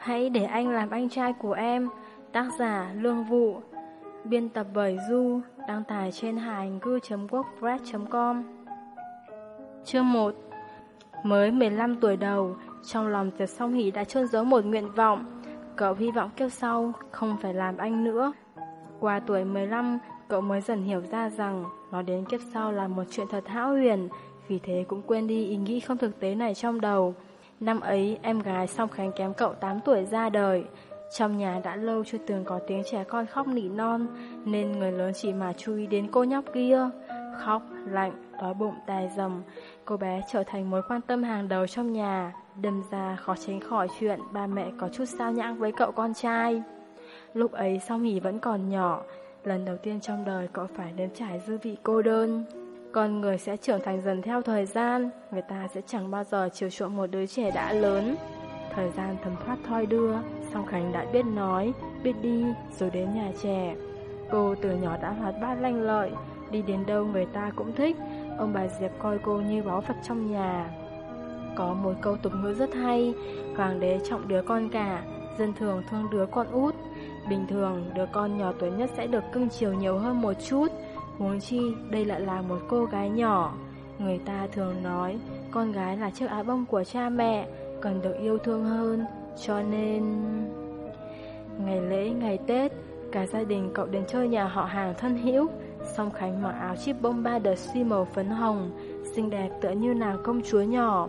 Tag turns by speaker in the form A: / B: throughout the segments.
A: Hãy để anh làm anh trai của em, Tác giả Lương Vụ Biên tập bởi Du, Đăng tải trên hành cư.wordpress.com Chương 1 Mới 15 tuổi đầu, Trong lòng Tiệt Song Hỷ đã trôn giấu một nguyện vọng. Cậu hy vọng kiếp sau Không phải làm anh nữa. Qua tuổi 15 Cậu mới dần hiểu ra rằng Nó đến kiếp sau là một chuyện thật hão huyền, Vì thế cũng quên đi ý nghĩ không thực tế này trong đầu. Năm ấy em gái Song Khánh kém cậu 8 tuổi ra đời. Trong nhà đã lâu chưa từng có tiếng trẻ con khóc nỉ non Nên người lớn chỉ mà chú ý đến cô nhóc kia. Khóc, lạnh, đói bụng tài dầm Cô bé trở thành mối quan tâm hàng đầu trong nhà. Đâm ra khó tránh khỏi chuyện ba mẹ có chút sao nhãng với cậu con trai. Lúc ấy Song hỉ vẫn còn nhỏ Lần đầu tiên trong đời cậu phải nếm trải dư vị cô đơn. Con người sẽ trưởng thành dần theo thời gian. Người ta sẽ chẳng bao giờ chiều chuộng một đứa trẻ đã lớn. Thời gian thấm thoát thoi đưa Song Khánh đã biết nói, biết đi Rồi đến nhà trẻ. Cô từ nhỏ đã hoạt bát lanh lợi Đi đến đâu người ta cũng thích. Ông bà Diệp coi cô như báu Phật trong nhà. Có một câu tục ngữ rất hay Hoàng đế trọng đứa con cả Dân thường thương đứa con út. Bình thường, đứa con nhỏ tuổi nhất sẽ được cưng chiều nhiều hơn một chút. Huống chi, đây lại là một cô gái nhỏ Người ta thường nói, con gái là chiếc áo bông của cha mẹ Cần được yêu thương hơn Cho nên... Ngày lễ, ngày Tết Cả gia đình cậu đến chơi nhà họ hàng thân hữu Song Khánh mặc áo chip bông ba đợt suy màu phấn hồng Xinh đẹp tựa như nàng công chúa nhỏ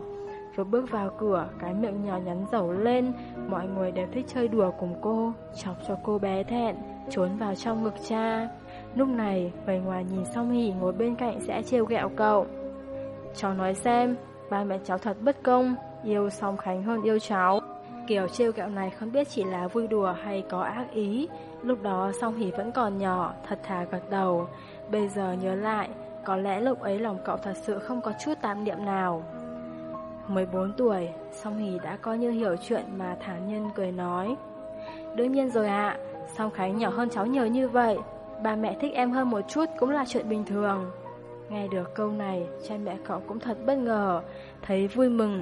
A: Vừa bước vào cửa, cái miệng nhỏ nhắn dẩu lên, mọi người đều thích chơi đùa cùng cô, chọc cho cô bé thẹn, trốn vào trong ngực cha. Lúc này, người ngoài nhìn song hỉ ngồi bên cạnh sẽ trêu ghẹo cậu. Cháu nói xem, ba mẹ cháu thật bất công, yêu song Khánh hơn yêu cháu. Kiểu trêu ghẹo này không biết chỉ là vui đùa hay có ác ý. Lúc đó song hỉ vẫn còn nhỏ, thật thà gật đầu. Bây giờ nhớ lại, có lẽ lúc ấy lòng cậu thật sự không có chút tạm niệm nào. 14 tuổi, Song Hỷ đã coi như hiểu chuyện mà thản nhân cười nói. Đương nhiên rồi ạ, Song Khánh nhỏ hơn cháu nhiều như vậy, ba mẹ thích em hơn một chút cũng là chuyện bình thường. Nghe được câu này, cha mẹ cậu cũng thật bất ngờ, thấy vui mừng.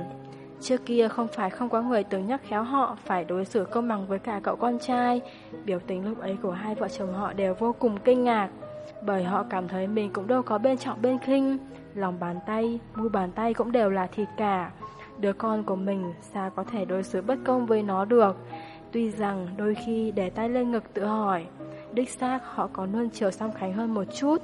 A: Trước kia không phải không có người từng nhắc khéo họ phải đối xử công bằng với cả cậu con trai. Biểu tình lúc ấy của hai vợ chồng họ đều vô cùng kinh ngạc, bởi họ cảm thấy mình cũng đâu có bên trọng bên khinh. Lòng bàn tay, mu bàn tay cũng đều là thịt cả Đứa con của mình sao có thể đối xử bất công với nó được Tuy rằng đôi khi để tay lên ngực tự hỏi Đích xác họ có luôn chiều Song Khánh hơn một chút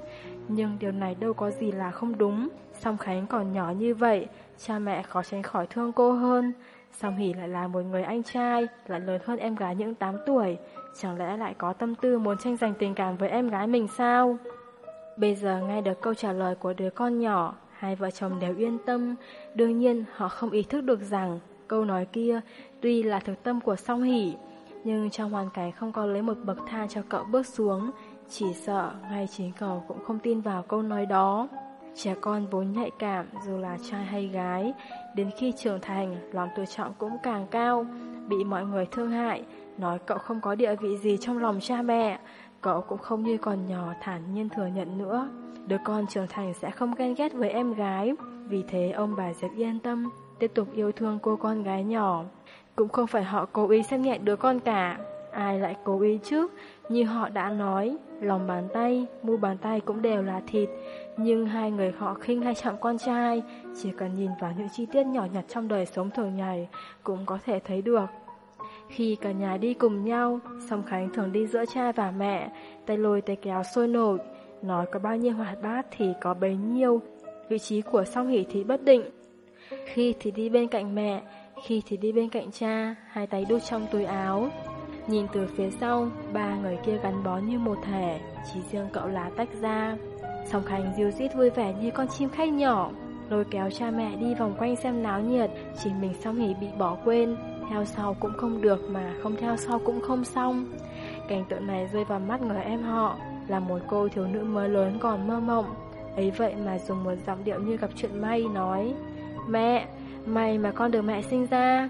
A: Nhưng điều này đâu có gì là không đúng Song Khánh còn nhỏ như vậy Cha mẹ khó tránh khỏi thương cô hơn Song Hỷ lại là một người anh trai Lại lớn hơn em gái những 8 tuổi Chẳng lẽ lại có tâm tư muốn tranh giành tình cảm với em gái mình sao? Bây giờ nghe được câu trả lời của đứa con nhỏ, hai vợ chồng đều yên tâm. Đương nhiên, họ không ý thức được rằng câu nói kia tuy là thực tâm của song hỷ, nhưng trong hoàn cảnh không có lấy một bậc thang cho cậu bước xuống, chỉ sợ ngay chính cậu cũng không tin vào câu nói đó. Trẻ con vốn nhạy cảm dù là trai hay gái, đến khi trưởng thành, lòng tự trọng cũng càng cao, bị mọi người thương hại, nói cậu không có địa vị gì trong lòng cha mẹ. Cậu cũng không như còn nhỏ thản nhiên thừa nhận nữa Đứa con trưởng thành sẽ không ghen ghét với em gái Vì thế ông bà rất yên tâm Tiếp tục yêu thương cô con gái nhỏ cũng không phải họ cố ý xem nhẹ đứa con cả Ai lại cố ý chứ Như họ đã nói Lòng bàn tay, mu bàn tay cũng đều là thịt Nhưng hai người họ khinh hay trọng con trai Chỉ cần nhìn vào những chi tiết nhỏ nhặt trong đời sống thường ngày Cũng có thể thấy được khi cả nhà đi cùng nhau, Song Khánh thường đi giữa cha và mẹ, tay lôi tay kéo sôi nổi. Nói có bao nhiêu hoạt bát thì có bấy nhiêu. Vị trí của Song Hỷ thì bất định. Khi thì đi bên cạnh mẹ, khi thì đi bên cạnh cha, hai tay đút trong túi áo. Nhìn từ phía sau, ba người kia gắn bó như một thể, chỉ riêng cậu là tách ra. Song Khánh diêu dít vui vẻ như con chim khách nhỏ, lôi kéo cha mẹ đi vòng quanh xem náo nhiệt, chỉ mình xong nghỉ bị bỏ quên, theo sau cũng không được mà không theo sau cũng không xong Cảnh tượng này rơi vào mắt người em họ Là một cô thiếu nữ mới lớn còn mơ mộng Ấy vậy mà dùng một giọng điệu như gặp chuyện may nói Mẹ, May mà con được mẹ sinh ra.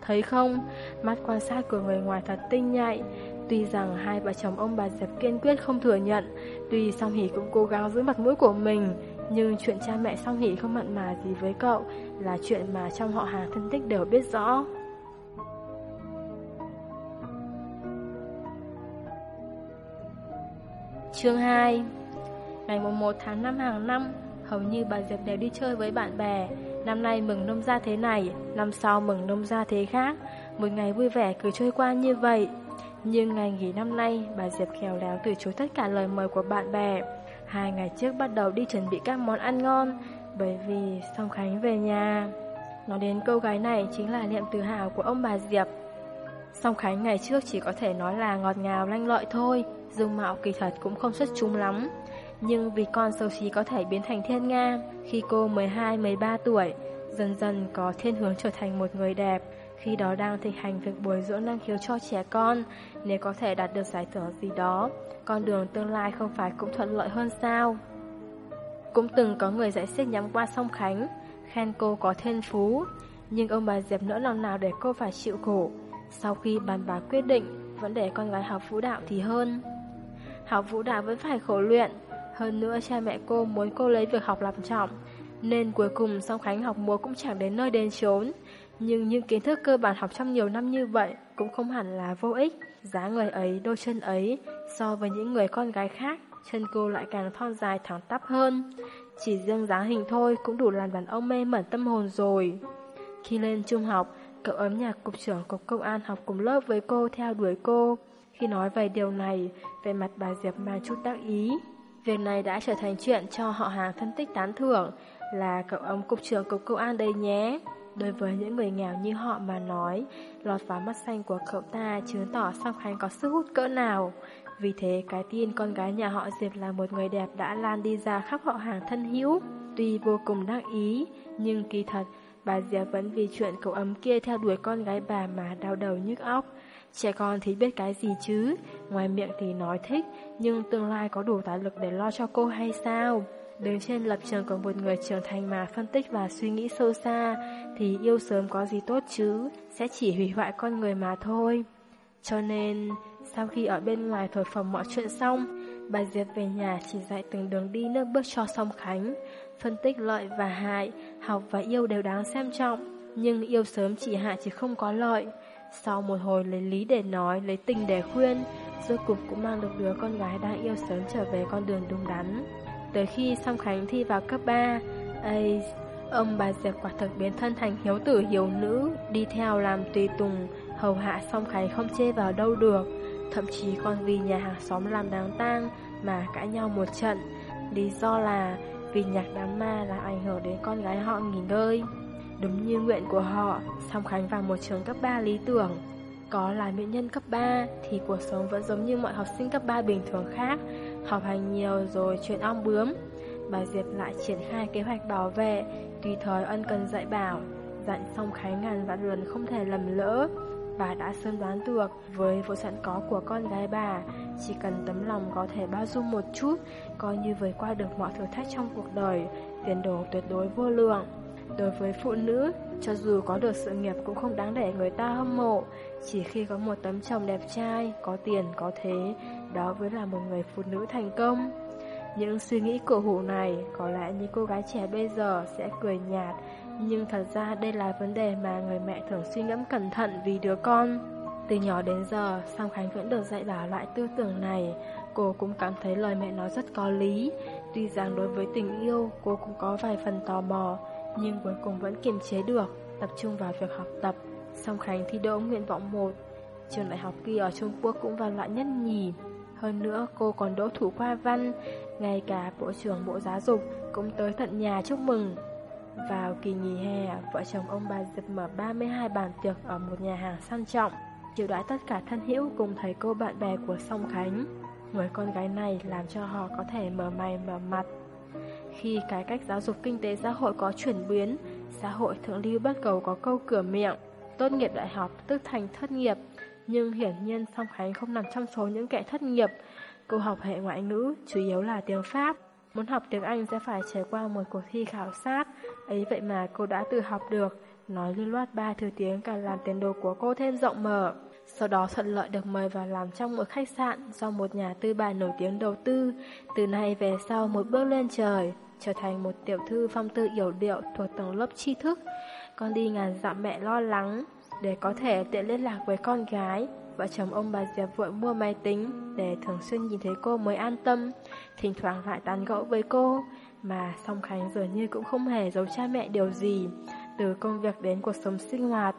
A: Thấy không, mắt quan sát của người ngoài thật tinh nhạy. Tuy rằng hai vợ chồng ông bà Diệp kiên quyết không thừa nhận Tuy Song Hỷ cũng cố gắng giữ mặt mũi của mình Nhưng chuyện cha mẹ Song Hỷ không mặn mà gì với cậu Là chuyện mà trong họ hàng thân tích đều biết rõ. Chương 2 Ngày 1 tháng 5 hàng năm Hầu như bà Diệp đều đi chơi với bạn bè. Năm nay mừng nông gia thế này, năm sau mừng nông gia thế khác. Một ngày vui vẻ cứ trôi qua như vậy. Nhưng ngày nghỉ năm nay, bà Diệp khéo léo từ chối tất cả lời mời của bạn bè. Hai ngày trước bắt đầu đi chuẩn bị các món ăn ngon, bởi vì Song Khánh về nhà. Nói đến cô gái này chính là niệm tự hào của ông bà Diệp. Song Khánh ngày trước chỉ có thể nói là ngọt ngào lanh lợi thôi, dung mạo kỳ thật cũng không xuất chúng lắm. Nhưng vì con xấu xí có thể biến thành thiên nga, khi cô 12-13 tuổi, dần dần có thiên hướng trở thành một người đẹp, khi đó đang thực hành việc bồi dưỡng năng khiếu cho trẻ con, nếu có thể đạt được giải thưởng gì đó, con đường tương lai không phải cũng thuận lợi hơn sao? Cũng từng có người giải xích nhắm qua sông Khánh, khen cô có thiên phú, nhưng ông bà Diệp nỡ lòng nào để cô phải chịu khổ. Sau khi bàn bạc quyết định, vẫn để con gái học vũ đạo thì hơn. Học vũ đạo vẫn phải khổ luyện, hơn nữa cha mẹ cô muốn cô lấy việc học làm trọng, nên cuối cùng song Khánh học múa cũng chẳng đến nơi đến chốn. Nhưng những kiến thức cơ bản học trong nhiều năm như vậy cũng không hẳn là vô ích. Giá người ấy, đôi chân ấy, so với những người con gái khác, chân cô lại càng thon dài thẳng tắp hơn. Chỉ riêng dáng hình thôi cũng đủ làm đàn ông mê mẩn tâm hồn rồi. Khi lên trung học, cậu ấm nhạc cục trưởng cục công an học cùng lớp với cô theo đuổi cô. Khi nói về điều này, về mặt bà Diệp mang chút đắc ý. Việc này đã trở thành chuyện cho họ hàng phân tích tán thưởng là cậu ông cục trưởng cục công an đây nhé. Đối với những người nghèo như họ mà nói, lọt vào mắt xanh của cậu ta chứng tỏ Song Khánh có sức hút cỡ nào. Vì thế, cái tin con gái nhà họ Diệp là một người đẹp đã lan đi ra khắp họ hàng thân hữu. Tuy vô cùng đắc ý, nhưng kỳ thật, bà Diệp vẫn vì chuyện cậu ấm kia theo đuổi con gái bà mà đau đầu nhức óc. Trẻ con thì biết cái gì chứ, ngoài miệng thì nói thích, nhưng tương lai có đủ tài lực để lo cho cô hay sao? Đứng trên lập trường của một người trưởng thành mà phân tích và suy nghĩ sâu xa, thì yêu sớm có gì tốt chứ, sẽ chỉ hủy hoại con người mà thôi. Cho nên, sau khi ở bên ngoài thổi phồng mọi chuyện xong, bà Diệp về nhà chỉ dạy từng đường đi nước bước cho song Khánh. Phân tích lợi và hại, học và yêu đều đáng xem trọng, nhưng yêu sớm chỉ hại chỉ không có lợi. Sau một hồi lấy lý để nói, lấy tình để khuyên, rốt cục cũng mang được đứa con gái đang yêu sớm trở về con đường đúng đắn. Tới khi Song Khánh thi vào cấp 3, ấy, ông bà Diệp quả thực biến thân thành hiếu tử hiếu nữ, đi theo làm tùy tùng, hầu hạ Song Khánh không chê vào đâu được. Thậm chí còn vì nhà hàng xóm làm đáng tang mà cãi nhau một trận. Lý do là vì nhạc đám ma là ảnh hưởng đến con gái họ nghỉ ngơi. Đúng như nguyện của họ, Song Khánh vào một trường cấp 3 lý tưởng. Có là mỹ nhân cấp 3 thì cuộc sống vẫn giống như mọi học sinh cấp 3 bình thường khác, học hành nhiều rồi chuyện ong bướm. Bà Diệp lại triển khai kế hoạch bảo vệ, tùy thời ân cần dạy bảo, dặn Song Khánh ngàn vạn lần không thể lầm lỡ. Bà đã sớm đoán được với vô sẵn có của con gái bà, chỉ cần tấm lòng có thể bao dung một chút, coi như vượt qua được mọi thử thách trong cuộc đời, tiền đồ tuyệt đối vô lượng. Đối với phụ nữ, cho dù có được sự nghiệp cũng không đáng để người ta hâm mộ, chỉ khi có một tấm chồng đẹp trai, có tiền, có thế, đó mới là một người phụ nữ thành công. Những suy nghĩ cổ hủ này có lẽ như cô gái trẻ bây giờ sẽ cười nhạt, nhưng thật ra đây là vấn đề mà người mẹ thường suy ngẫm cẩn thận vì đứa con. Từ nhỏ đến giờ, Song Khánh vẫn được dạy bảo lại tư tưởng này. Cô cũng cảm thấy lời mẹ nói rất có lý. Tuy rằng đối với tình yêu, cô cũng có vài phần tò mò, nhưng cuối cùng vẫn kiềm chế được, tập trung vào việc học tập. Song Khánh thi đỗ nguyện vọng 1, trường đại học kia ở Trung Quốc cũng vào loại nhất nhì. Hơn nữa cô còn đỗ thủ khoa văn, ngay cả Bộ trưởng Bộ Giáo dục cũng tới tận nhà chúc mừng. Vào kỳ nghỉ hè, vợ chồng ông bà Diệp mở 32 bàn tiệc ở một nhà hàng sang trọng, chiều đãi tất cả thân hữu cùng thầy cô bạn bè của Song Khánh. Người con gái này làm cho họ có thể mở mày mở mặt. Khi cải cách giáo dục kinh tế xã hội có chuyển biến, xã hội thượng lưu bắt cầu có câu cửa miệng, tốt nghiệp đại học tức thành thất nghiệp, nhưng hiển nhiên Song Khánh không nằm trong số những kẻ thất nghiệp. Cô học hệ ngoại ngữ, chủ yếu là tiếng Pháp. Muốn học tiếng Anh sẽ phải trải qua một cuộc thi khảo sát, ấy vậy mà cô đã tự học được. Nói lưu loát ba thứ tiếng càng làm tiền đồ của cô thêm rộng mở. Sau đó thuận lợi được mời vào làm trong một khách sạn do một nhà tư bản nổi tiếng đầu tư. Từ nay về sau một bước lên trời, trở thành một tiểu thư phong tư yểu điệu thuộc tầng lớp tri thức. Con đi ngàn dặm mẹ lo lắng, để có thể tiện liên lạc với con gái, vợ chồng ông bà Diệp vội mua máy tính để thường xuyên nhìn thấy cô mới an tâm, thỉnh thoảng lại tán gẫu với cô. Mà Song Khánh dường như cũng không hề giấu cha mẹ điều gì, từ công việc đến cuộc sống sinh hoạt.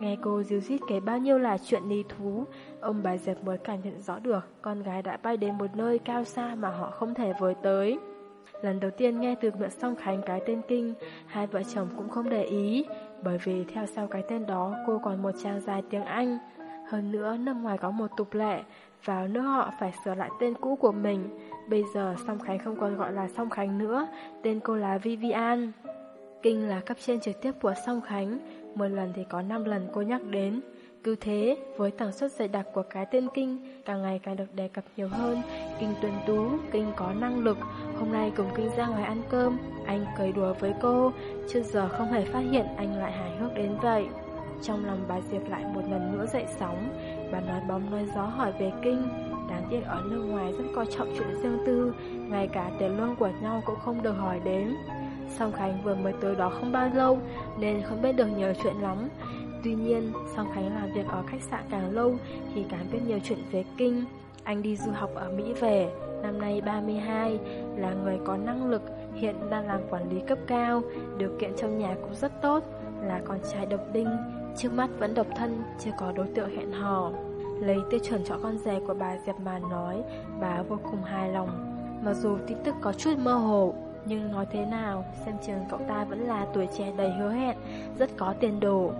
A: Nghe cô díu dít kể bao nhiêu là chuyện lý thú, ông bà Diệp mới cảm nhận rõ được con gái đã bay đến một nơi cao xa mà họ không thể với tới. Lần đầu tiên nghe từ miệng Song Khánh cái tên Kinh, hai vợ chồng cũng không để ý, bởi vì theo sau cái tên đó cô còn một trang dài tiếng Anh. Hơn nữa, năm ngoài có một tục lệ, vào nước họ phải sửa lại tên cũ của mình. Bây giờ Song Khánh không còn gọi là Song Khánh nữa, tên cô là Vivian. Kinh là cấp trên trực tiếp của Song Khánh, một lần thì có 5 lần cô nhắc đến. Cứ thế, với tần suất dày đặc của cái tên Kinh, càng ngày càng được đề cập nhiều hơn. Kinh tuần tú, Kinh có năng lực. Hôm nay cùng Kinh ra ngoài ăn cơm, anh cười đùa với cô, trước giờ không hề phát hiện anh lại hài hước đến vậy. Trong lòng bà Diệp lại một lần nữa dậy sóng, bà nói bóng nói gió hỏi về Kinh. Đáng tiếc ở nước ngoài rất coi trọng chuyện riêng tư, ngay cả tiền lương của nhau cũng không được hỏi đến. Song Khánh vừa mới tới đó không bao lâu nên không biết được nhiều chuyện lắm. Tuy nhiên, Song Khánh làm việc ở khách sạn càng lâu thì càng biết nhiều chuyện về kinh. Anh đi du học ở Mỹ về, năm nay 32, là người có năng lực, hiện đang làm quản lý cấp cao, điều kiện trong nhà cũng rất tốt, là con trai độc đinh, trước mắt vẫn độc thân, chưa có đối tượng hẹn hò. Lấy tiêu chuẩn cho con rể của bà Diệp mà nói, bà vô cùng hài lòng. Mặc dù tin tức có chút mơ hồ, nhưng nói thế nào, xem chừng cậu ta vẫn là tuổi trẻ đầy hứa hẹn, rất có tiền đồ.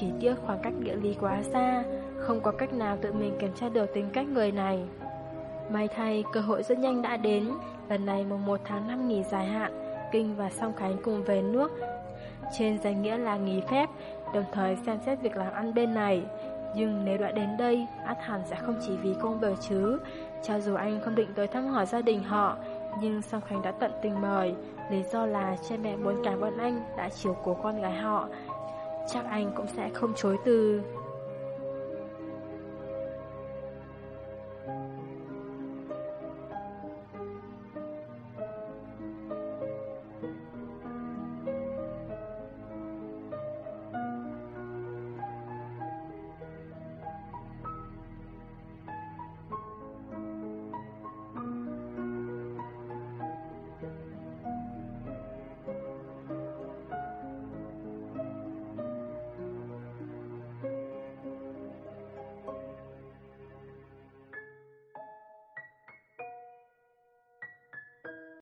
A: Chỉ tiếc khoảng cách địa lý quá xa, không có cách nào tự mình kiểm tra được tính cách người này. May thay, cơ hội rất nhanh đã đến. Lần này mùng 1 tháng 5 nghỉ dài hạn, Kinh và Song Khánh cùng về nước. Trên danh nghĩa là nghỉ phép, đồng thời xem xét việc làm ăn bên này. Nhưng nếu đã đến đây, át hẳn sẽ không chỉ vì công việc chứ. Cho dù anh không định tới thăm hỏi gia đình họ, nhưng Song Khánh đã tận tình mời, lý do là cha mẹ muốn cảm ơn anh đã chiều cố con gái họ. Chắc anh cũng sẽ không chối từ.